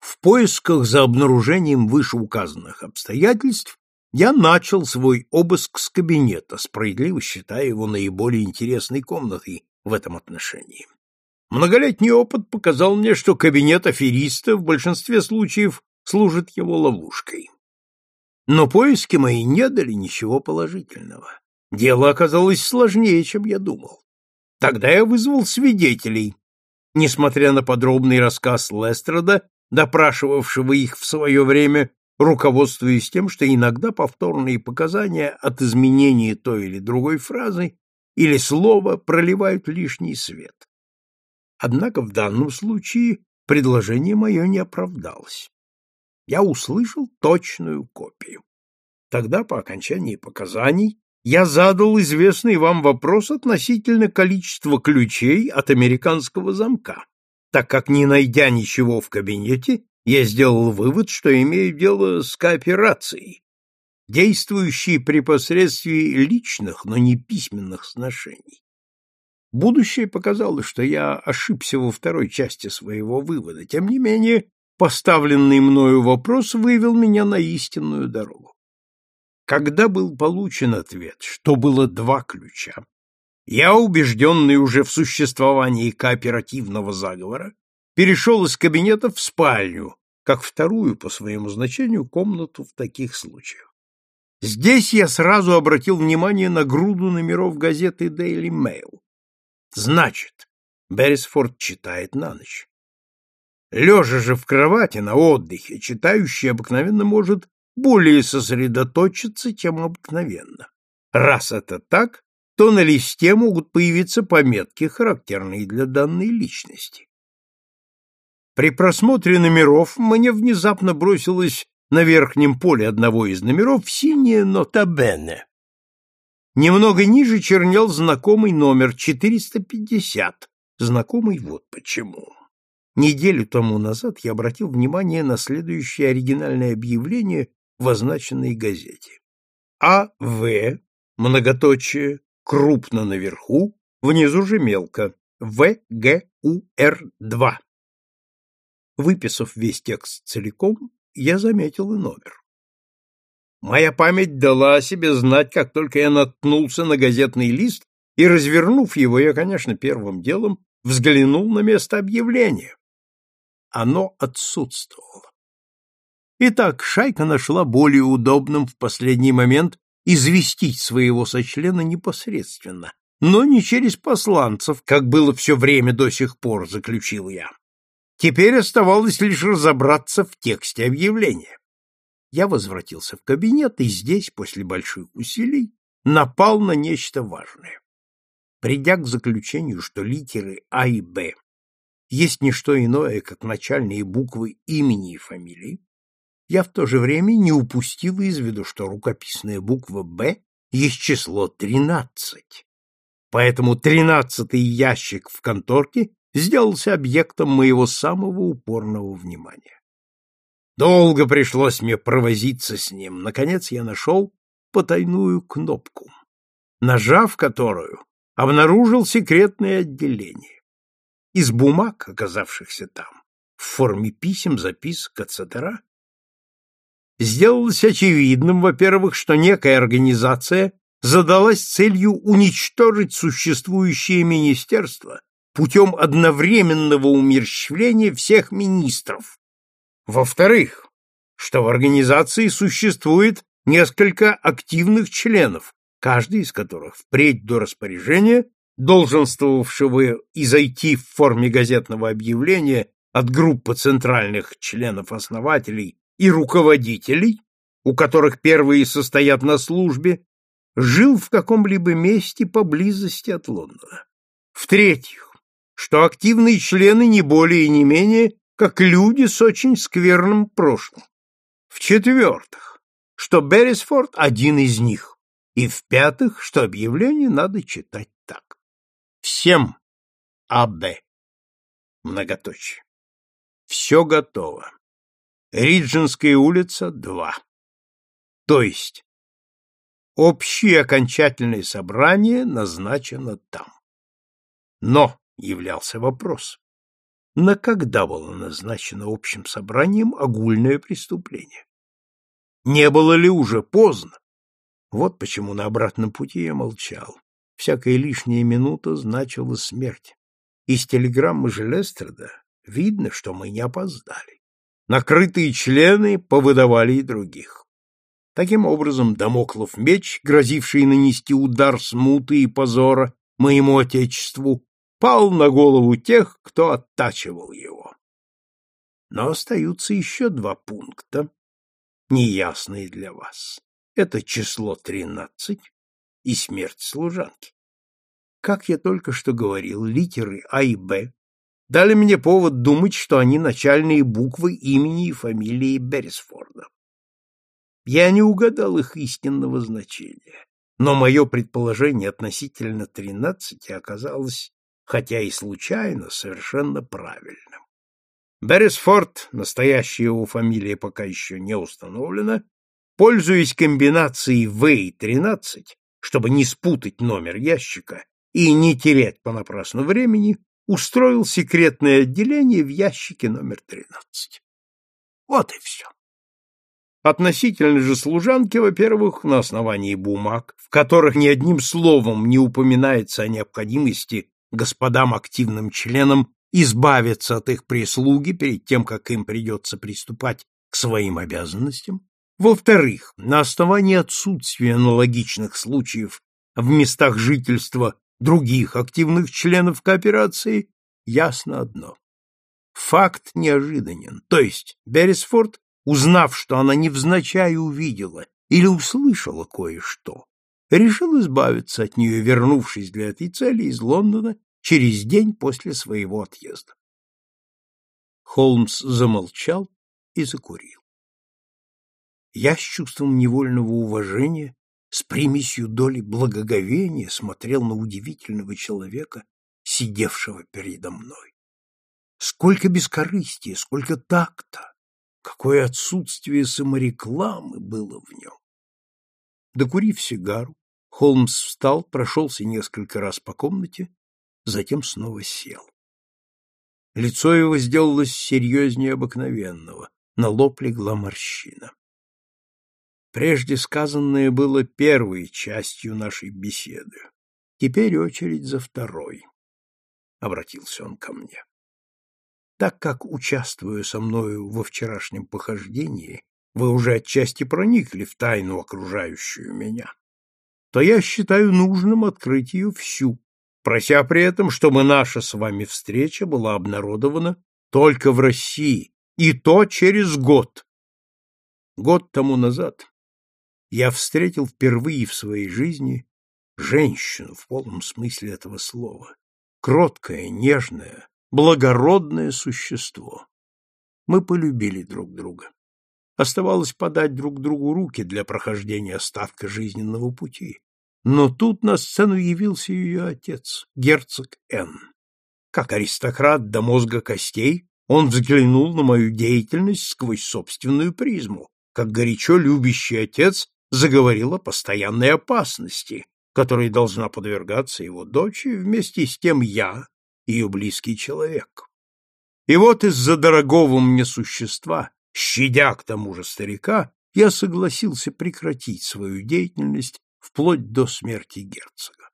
A: В поисках за обнаружением вышеуказанных обстоятельств я начал свой обыск с кабинета, справедливо считая его наиболее интересной комнатой в этом отношении. Многолетний опыт показал мне, что кабинет афериста в большинстве случаев служит его ловушкой. Но поиски мои не дали ничего положительного. Дело оказалось сложнее, чем я думал. Тогда я вызвал свидетелей. Несмотря на подробный рассказ Лестерда, допрашивавшего их в свое время, руководствуясь тем, что иногда повторные показания от изменения той или другой фразы или слова проливают лишний свет. Однако в данном случае предложение мое не оправдалось. Я услышал точную копию. Тогда, по окончании показаний, я задал известный вам вопрос относительно количества ключей от американского замка, так как, не найдя ничего в кабинете, я сделал вывод, что имею дело с кооперацией, действующей при посредстве личных, но не письменных сношений. Будущее показало, что я ошибся во второй части своего вывода. Тем не менее, поставленный мною вопрос вывел меня на истинную дорогу. Когда был получен ответ, что было два ключа, я, убежденный уже в существовании кооперативного заговора, перешел из кабинета в спальню, как вторую по своему значению комнату в таких случаях. Здесь я сразу обратил внимание на груду номеров газеты Daily Mail. Значит, Беррисфорд читает на ночь. Лежа же в кровати на отдыхе, читающий обыкновенно может более сосредоточиться, чем обыкновенно. Раз это так, то на листе могут появиться пометки, характерные для данной личности. При просмотре номеров мне внезапно бросилось на верхнем поле одного из номеров синее нотабене. Немного ниже чернел знакомый номер 450. Знакомый вот почему. Неделю тому назад я обратил внимание на следующее оригинальное объявление в означенной газете. А.В. Многоточие. Крупно наверху, внизу же мелко. ВГУР-2. Выписав весь текст целиком, я заметил и номер. Моя память дала о себе знать, как только я наткнулся на газетный лист, и, развернув его, я, конечно, первым делом взглянул на место объявления. Оно отсутствовало. Итак, шайка нашла более удобным в последний момент известить своего сочлена непосредственно, но не через посланцев, как было все время до сих пор, заключил я. Теперь оставалось лишь разобраться в тексте объявления. Я возвратился в кабинет и здесь, после больших усилий, напал на нечто важное. Придя к заключению, что литеры А и Б есть не что иное, как начальные буквы имени и фамилии, я в то же время не упустил из виду, что рукописная буква «Б» есть число тринадцать. Поэтому тринадцатый ящик в конторке сделался объектом моего самого упорного внимания. Долго пришлось мне провозиться с ним. Наконец я нашел потайную кнопку, нажав которую, обнаружил секретное отделение. Из бумаг, оказавшихся там, в форме писем, записок, etc., сделалось очевидным, во-первых, что некая организация задалась целью уничтожить существующее министерство путем одновременного умерщвления всех министров. Во-вторых, что в организации существует несколько активных членов, каждый из которых впредь до распоряжения, долженствовавшего изойти в форме газетного объявления от группы центральных членов-основателей и руководителей, у которых первые состоят на службе, жил в каком-либо месте поблизости от Лондона. В-третьих, что активные члены не более и не менее, как люди с очень скверным прошлым. В-четвертых, что Беррисфорд один из них. И в-пятых, что объявление надо читать. Всем А.Б. Многоточие. Все готово. Риджинская улица, 2. То есть, общее окончательное собрание назначено там. Но являлся вопрос, на когда было назначено общим собранием огульное преступление? Не было ли уже поздно? Вот почему на обратном пути я молчал. Всякая лишняя минута значила смерть. Из телеграммы Желестреда видно, что мы не опоздали. Накрытые члены повыдавали и других. Таким образом, Дамоклов меч, грозивший нанести удар смуты и позора моему отечеству, пал на голову тех, кто оттачивал его. Но остаются еще два пункта, неясные для вас. Это число тринадцать и смерть служанки. Как я только что говорил, литеры А и Б дали мне повод думать, что они начальные буквы имени и фамилии Беррисфорда. Я не угадал их истинного значения, но мое предположение относительно тринадцати оказалось, хотя и случайно, совершенно правильным. Беррисфорд, настоящая его фамилия пока еще не установлена, пользуясь комбинацией В13, чтобы не спутать номер ящика и не терять понапрасну времени, устроил секретное отделение в ящике номер 13. Вот и все. Относительно же служанки, во-первых, на основании бумаг, в которых ни одним словом не упоминается о необходимости господам активным членам избавиться от их прислуги перед тем, как им придется приступать к своим обязанностям. Во-вторых, на основании отсутствия аналогичных случаев в местах жительства других активных членов кооперации, ясно одно. Факт неожиданен, то есть Беррисфорд, узнав, что она невзначай увидела или услышала кое-что, решил избавиться от нее, вернувшись для этой цели из Лондона через день после своего отъезда. Холмс замолчал и закурил. Я с чувством невольного уважения, с примесью доли благоговения смотрел на удивительного человека, сидевшего передо мной. Сколько бескорыстия, сколько такта, какое отсутствие саморекламы было в нем. Докурив сигару, Холмс встал, прошелся несколько раз по комнате затем снова сел. Лицо его сделалось серьезнее обыкновенного, на лоб легла морщина. Прежде сказанное было первой частью нашей беседы. Теперь очередь за второй. Обратился он ко мне. Так как, участвуя со мною во вчерашнем похождении, вы уже отчасти проникли в тайну, окружающую меня, то я считаю нужным открыть ее всю, прося при этом, чтобы наша с вами встреча была обнародована только в России, и то через год. Год тому назад я встретил впервые в своей жизни женщину в полном смысле этого слова, кроткое, нежное, благородное существо. Мы полюбили друг друга. Оставалось подать друг другу руки для прохождения остатка жизненного пути. Но тут на сцену явился ее отец, герцог Н. Как аристократ до мозга костей, он взглянул на мою деятельность сквозь собственную призму, как горячо любящий отец заговорил о постоянной опасности, которой должна подвергаться его дочь, и вместе с тем я, ее близкий человек. И вот из-за дорогого мне существа, щадя к тому же старика, я согласился прекратить свою деятельность вплоть до смерти герцога.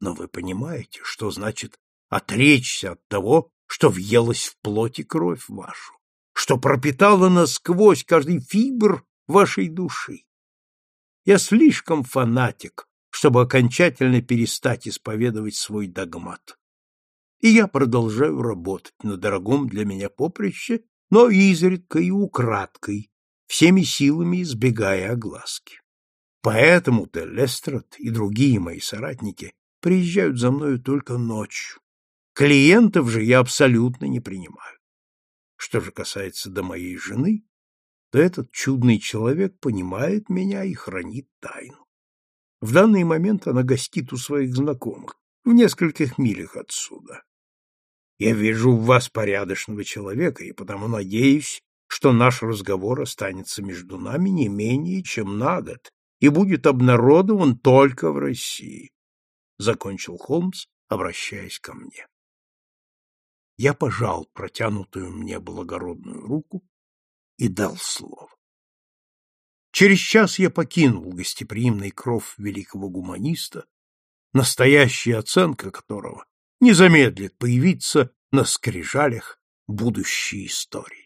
A: Но вы понимаете, что значит отречься от того, что въелось в плоть и кровь вашу, что пропитало насквозь каждый фибр вашей души. Я слишком фанатик, чтобы окончательно перестать исповедовать свой догмат. И я продолжаю работать на дорогом для меня поприще, но изредка и украдкой, всеми силами избегая огласки. Поэтому-то Лестрад и другие мои соратники приезжают за мною только ночью, Клиентов же я абсолютно не принимаю. Что же касается до моей жены, то этот чудный человек понимает меня и хранит тайну. В данный момент она гостит у своих знакомых, в нескольких милях отсюда. Я вижу в вас порядочного человека, и потому надеюсь, что наш разговор останется между нами не менее, чем на год, и будет обнародован только в России. Закончил Холмс, обращаясь ко мне. Я пожал протянутую мне благородную руку и дал слово. Через час я покинул гостеприимный кров великого гуманиста, настоящая оценка которого не замедлит появиться на скрижалях будущей истории.